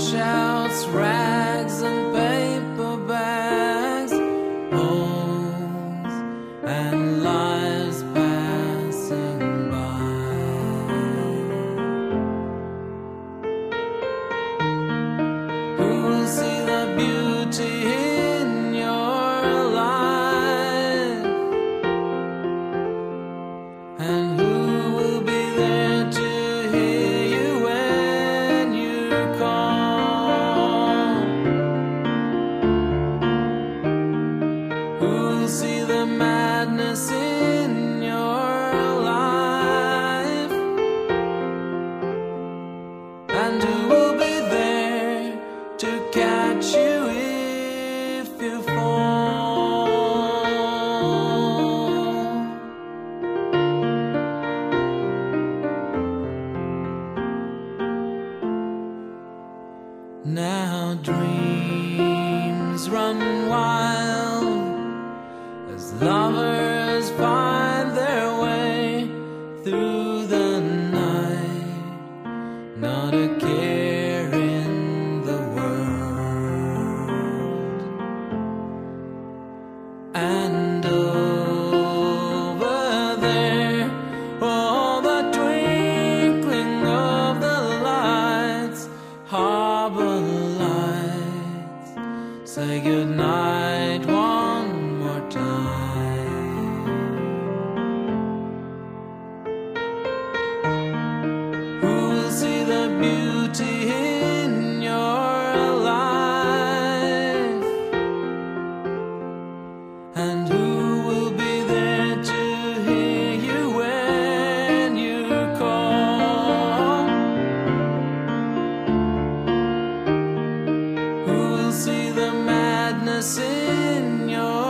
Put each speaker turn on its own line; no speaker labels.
shouts sadness in your life, and who will be there to catch you if you fall? Now dreams run wild. Lovers find their way through the night, not a care in the world. And see the madness in your